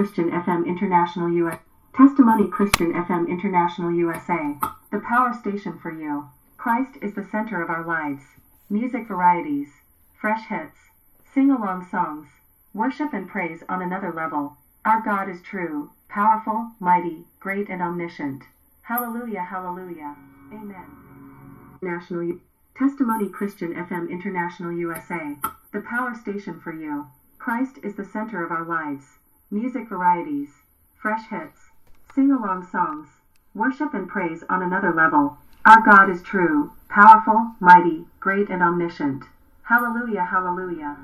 Christian FM International USA. Testimony Christian FM International USA. The power station for you. Christ is the center of our lives. Music varieties, fresh hits, sing along songs, worship and praise on another level. Our God is true, powerful, mighty, great, and omniscient. Hallelujah, hallelujah. Amen. National U- Testimony Christian FM International USA. The power station for you. Christ is the center of our lives. Music varieties, fresh hits, sing along songs, worship and praise on another level. Our God is true, powerful, mighty, great, and omniscient. Hallelujah, hallelujah.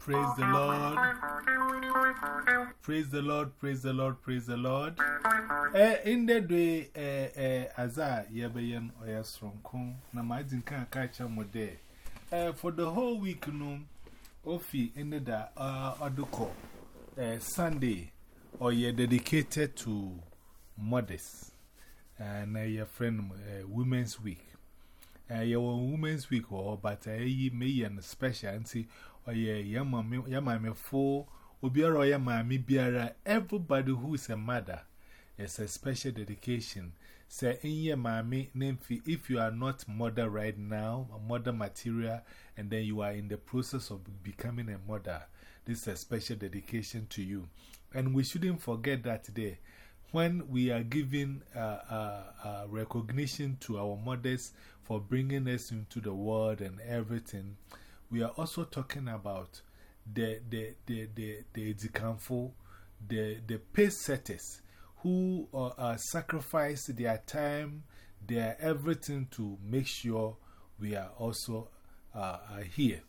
Praise the Lord. Praise the Lord, praise the Lord, praise the Lord. Eh, in the day, eh, eh, as I, Yabayan, or Yasronkun, Namazin can catch a mode. Eh, for the whole week, no, Ofi, in the uh, Aduko, eh, Sunday, or you're dedicated to mothers. And uh, your friend, uh, Women's Week. Uh, your Women's Week, or but I uh, may and special and see, or yeah, Yamame for Obiara or Yamami Biara, everybody who is a mother is a special dedication. Say your mommy, if you are not mother right now, a mother material, and then you are in the process of becoming a mother, this is a special dedication to you. And we shouldn't forget that today when we are giving uh, uh, uh, recognition to our mothers for bringing us into the world and everything, we are also talking about the, the, the, the, the Edikanfo, the, the pace setters who uh, sacrifice their time, their everything to make sure we are also uh, here.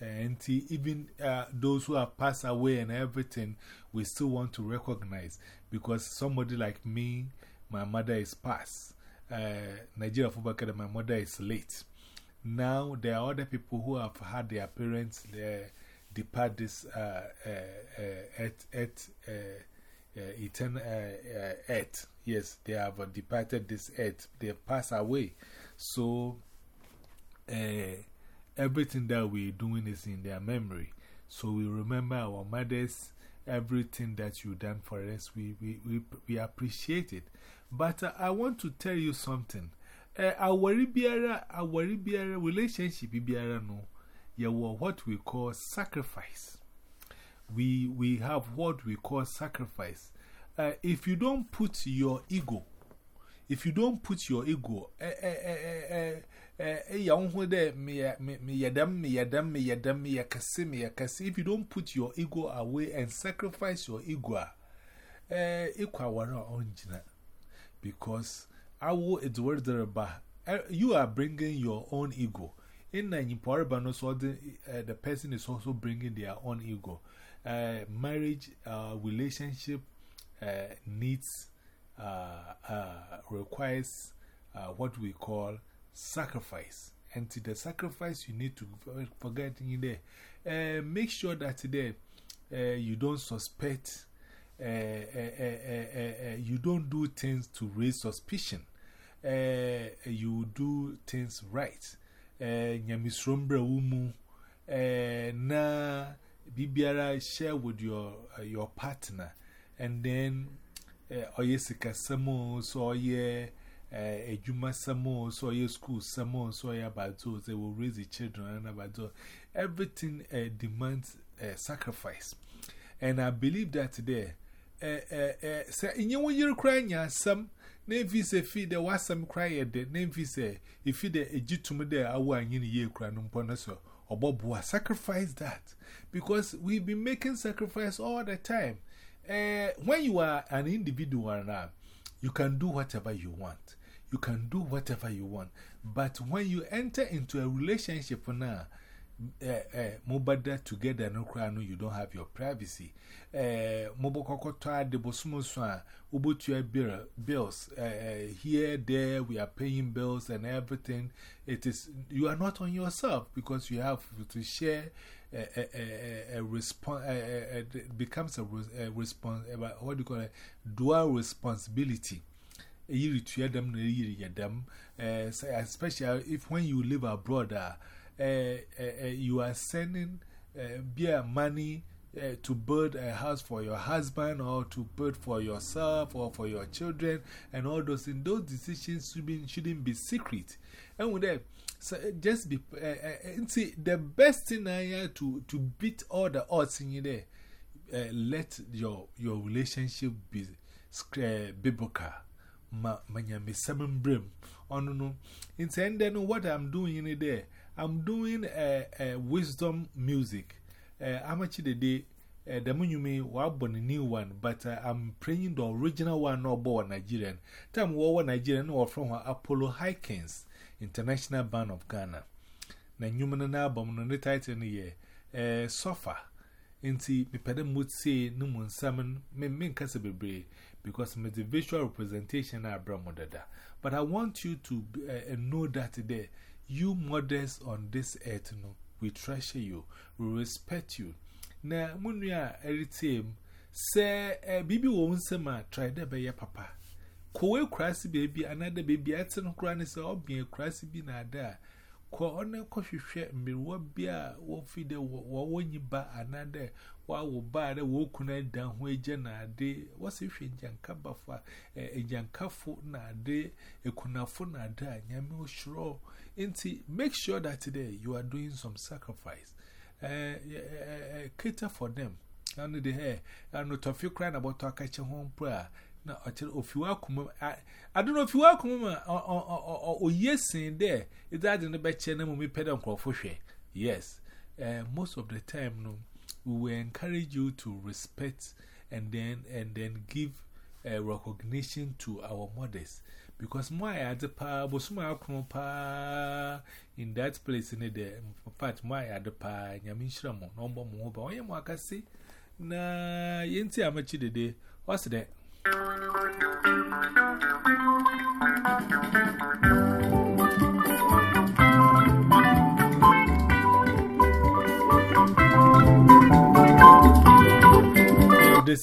And even uh, those who have passed away and everything, we still want to recognize because somebody like me, my mother is past. Uh, Nigeria Football my mother is late. Now there are other people who have had their parents uh, depart this uh, uh, uh, at, at uh, Uh, eternal uh, uh, earth. Yes, they have departed this earth. They pass away. So, everything that we're doing is in their memory. So we remember our mothers, everything that you've done for us, we, we, we, we appreciate it. But uh, I want to tell you something. Uh, our biara, our biara relationship biara no, yeah, what we call sacrifice. We, we have what we call sacrifice. Uh, if you don't put your ego, if you don't put your ego, eh, eh, eh, eh, eh, eh. If you don't put your ego away and sacrifice your ego, eh, ikwa wara onjina. Because awo the You are bringing your own ego. In uh, the person is also bringing their own ego. Uh, marriage, uh, relationship uh, needs, uh, uh, requires uh, what we call sacrifice. And to the sacrifice, you need to forget in there. Make sure that today you don't suspect, you don't do things to raise suspicion. you do things right. Nyamisrombra umu na bibiara share with your uh, your partner. And then uh, oye sika samo so oye uh, ejuma samo so oye school samo so oye abazo they will raise the children and abazo everything uh, demands uh, sacrifice. And i believe that there uh, uh, sɛ nye wo yere koraa nya asɛm na mfi sɛ fi dɛ w'asɛm koraa yɛ dɛ na mfi sɛ ɛfi dɛ ɛgye tom dɛ awo anyene yie koraa no mpɔ no sɛ bob sacrifice that because we've been making sacrifice all the time. Uh, when you are an individual now, you can do whatever you want. You can do whatever you want. But when you enter into a relationship now, Eh, eh, uh, uh, mobada together no cry no you don't have your privacy. Eh mobokoko to de bosumo so a ubotua bills. Uh, here there we are paying bills and everything. It is you are not on yourself because you have to share a, a, it becomes a, a response what do you call it? Dual responsibility. You to them, especially if when you live abroad, Eh, eh, eh, you are sending beer money to build a house for your husband or to build for yourself or for your children and all those things, those decisions should be, shouldn't be secret. And with that, so just be, see, the best thing I have to, to beat all the odds in there, let your, your relationship be biblical. Ma, manyame seven brim. Oh, no, no. In then what I'm doing in there, I'm doing a, a wisdom music. Uh, I'm actually the day, the moon you may want a new one, but uh, I'm praying the original one, no born Nigerian. Time war Nigerian or from Apollo Hikings, International Band of Ghana. Na human album on the title the year, uh, Sofa. Inti, me pedem would say, no moon salmon, me mean Casabre, because me the visual representation are Bramodada. But I want you to uh, know that today, You mothers on this earth, no, we treasure you, we respect you. Na munia eritim, say, a baby won't say my try the baby papa. Kowe crassy baby, another baby, at some crannies, or be a crassy be not kɔ ɔne kɔhwehwɛ mmiriwa bi a wɔfi dɛ wɔwɔ nyiba anaa dɛ wɔawɔ baa dɛ wɔkuna da ho agya na ade wɔsɛ hwɛ nkyankabafo a nkyankafo na ade ekunafo na ade a nyame ohyerɛ nti make sure that today you are doing some sacrifice uh, uh, uh, cater for them. Ɛno de hɛ ɛno tɔfe koraa na bɔtɔ akakyɛ ho mpo na ọchịrị ofiwa akụmụ adịna ofiwa akụmụ ma oyiye sin there ịdị adị na bɛkyɛ na mmemme pɛ dɛ nkurɔfo hwɛ. Yes. Uh, most of the time no we will encourage you to respect and then and then give uh, recognition to our mothers. Because mo ayɛ ade paa bosom akụmụ paa in that place ne de in fact mo ayɛ ade paa nyame nhyira mo na ɔmbɔ mo ho ba ɔnyɛ mo akasị na yɛnti amakyi dede ɔsi dɛ. This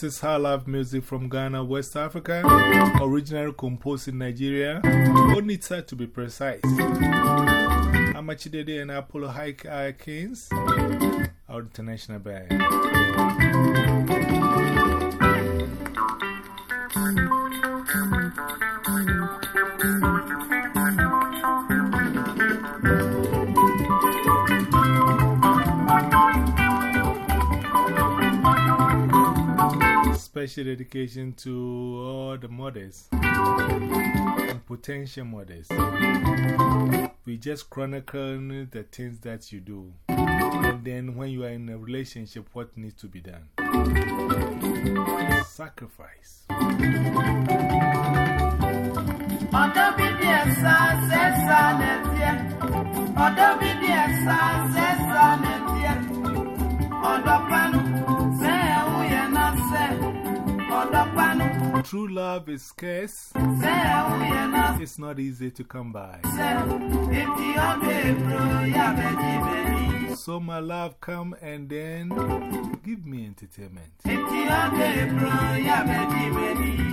is Love Music from Ghana, West Africa. Originally composed in Nigeria. Onitsha to be precise. Amachidede and Apollo High Kings. Our international band. Special dedication to all the mothers and potential mothers. We just chronicle the things that you do. And then when you are in a relationship, what needs to be done? Sacrifice. True love is scarce. It's not easy to come by. So, my love, come and then give me entertainment.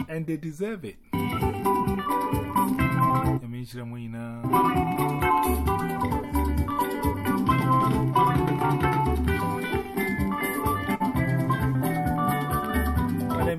And they deserve it. name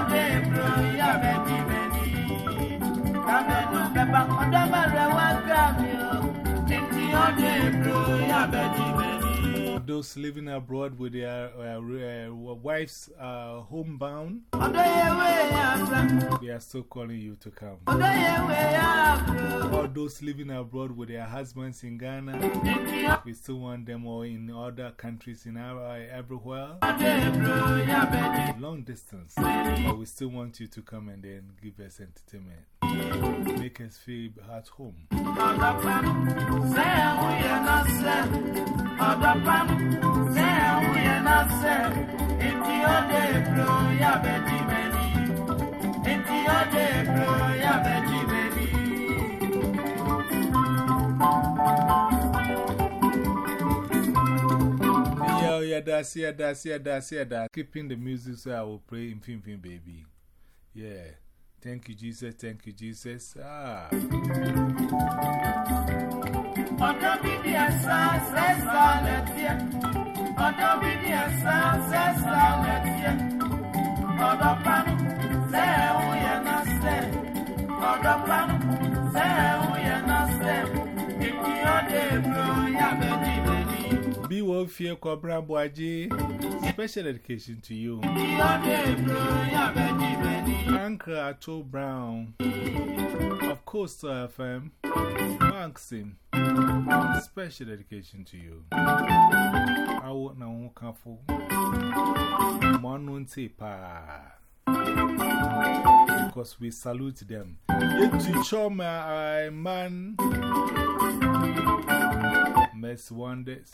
ame ebro ya me di me di. Kame no beba kodama rewa gami o. Tinti ode ebro ya Those living abroad with their uh, uh, wives uh, homebound, they are still calling you to come. All those living abroad with their husbands in Ghana, we still want them all in other countries in our, everywhere. Long distance, but we still want you to come and then give us entertainment. make us feel at home. Yeah, that's yeah, that's yeah, that's yeah, that's keeping the music so I will pray in Fin Fin Baby. Yeah. Thank you, Jesus. Thank you, Jesus. Ah. Fear, Cobra Boaji. Special education to you. Anchor Ato Brown. Of course, FM. Maxim. Special education to you. I won't know careful. Monon pa. Because we salute them. Yet to Choma, I man. Mess wonders.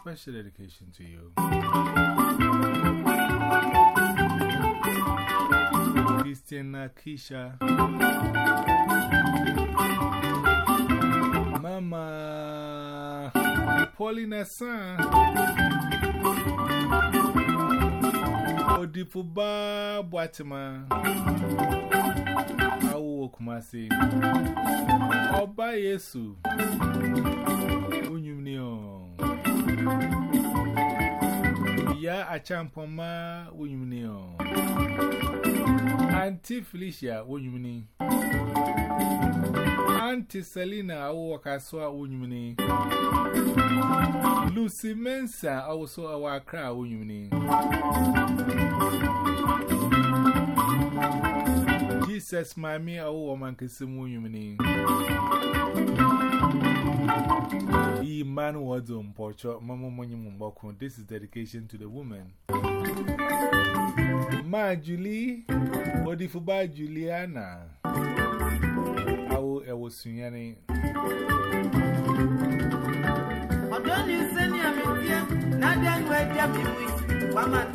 Special dedication to you. Christiana Kisha. Mama Paulina San People ba Boatima. Awo Kumasi. Ọba Yesu. Unyumni on ya achampoma wonyumni o. Auntie Felicia wonyumni Auntie Selina awokaswa wonyumni Lucy Mensa also awakra wonyumni says, Mammy, a woman can see moon, you mean. E man was on porch, Mamma Monimumbaco. This is dedication to the woman. Ma Julie, or the Fuba Juliana. I will, I will soon. I don't listen, I'm here. Not that way, you. One more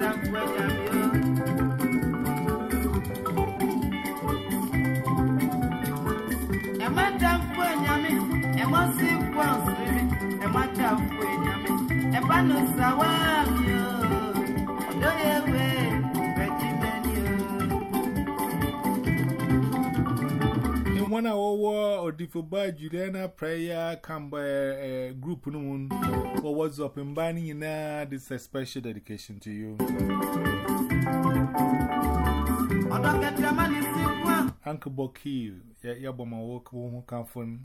ẹ̀wọ́n sí pọ̀ sírí ẹ̀wọ́n dà fún èèyàn mi ẹ̀bá ló sàwọ́ o o. wọn a wɔwɔ ɔdifoba juliana prayer kamba uh, uh group no mu wɔ this is a special dedication to you. Uncle Boki, Yaboma Walk, who come from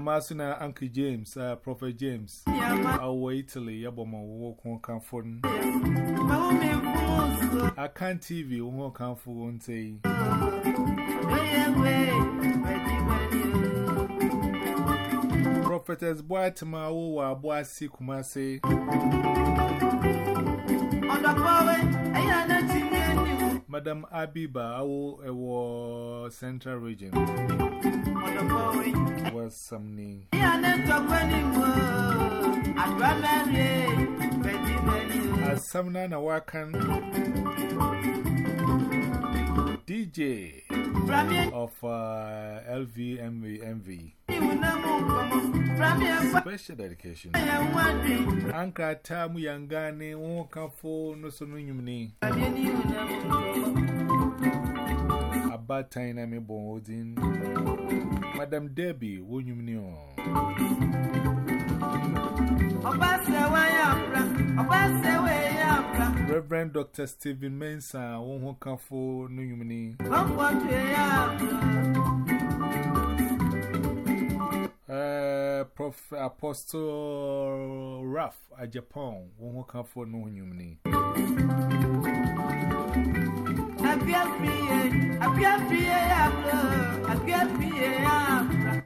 Masuna, Uncle James, uh, Prophet James, our Italy, Yaboma Walk, who come from I can't TV, who come from one day. Prophetess Boatima, who are Boasi Kumase. On the power, I am. Madam Abiba, our Central Region, was some name. As some Nana Wakan DJ of uh, LVMV Special Dedication. Anka Tamu. about time I'm born holding Madam Debbie, won't you know? Reverend Dr. Stephen Mensah, won't who come for no eh, Prof. Apostle Raph, a Japan, won't who come for no human.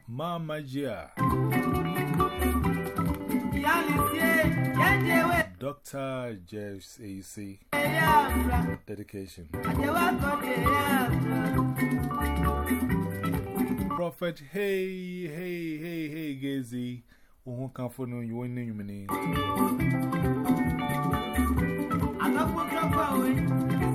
Mama Jia, Dr. Jeff AC dedication. Prophet, hey, hey, hey, hey, Gazy. Who come for no, you won't name me.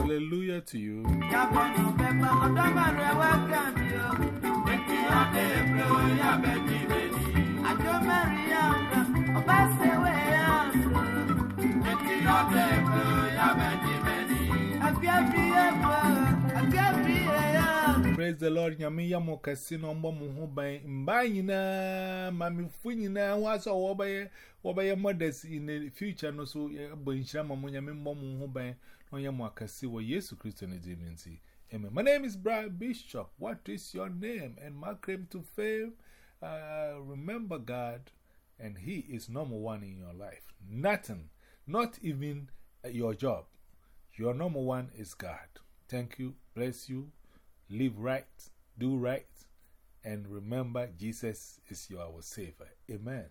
Hallelujah to you. Happy, happy, happy, happy. Praise the Lord. Yami yamo casino mbomu hubai mbayina mami funyina wasa wabaye wabaye mothers in the future no so bo nshama mo yami mbomu hubai no yamo akasi wo Yesu Kristo ne diminti. Amen. My name is Brian Bishop. What is your name and my claim to fame? Uh, remember God and He is number one in your life. Nothing, not even your job. Your number one is God. Thank you. Bless you live right, do right, and remember Jesus is your Savior. Amen.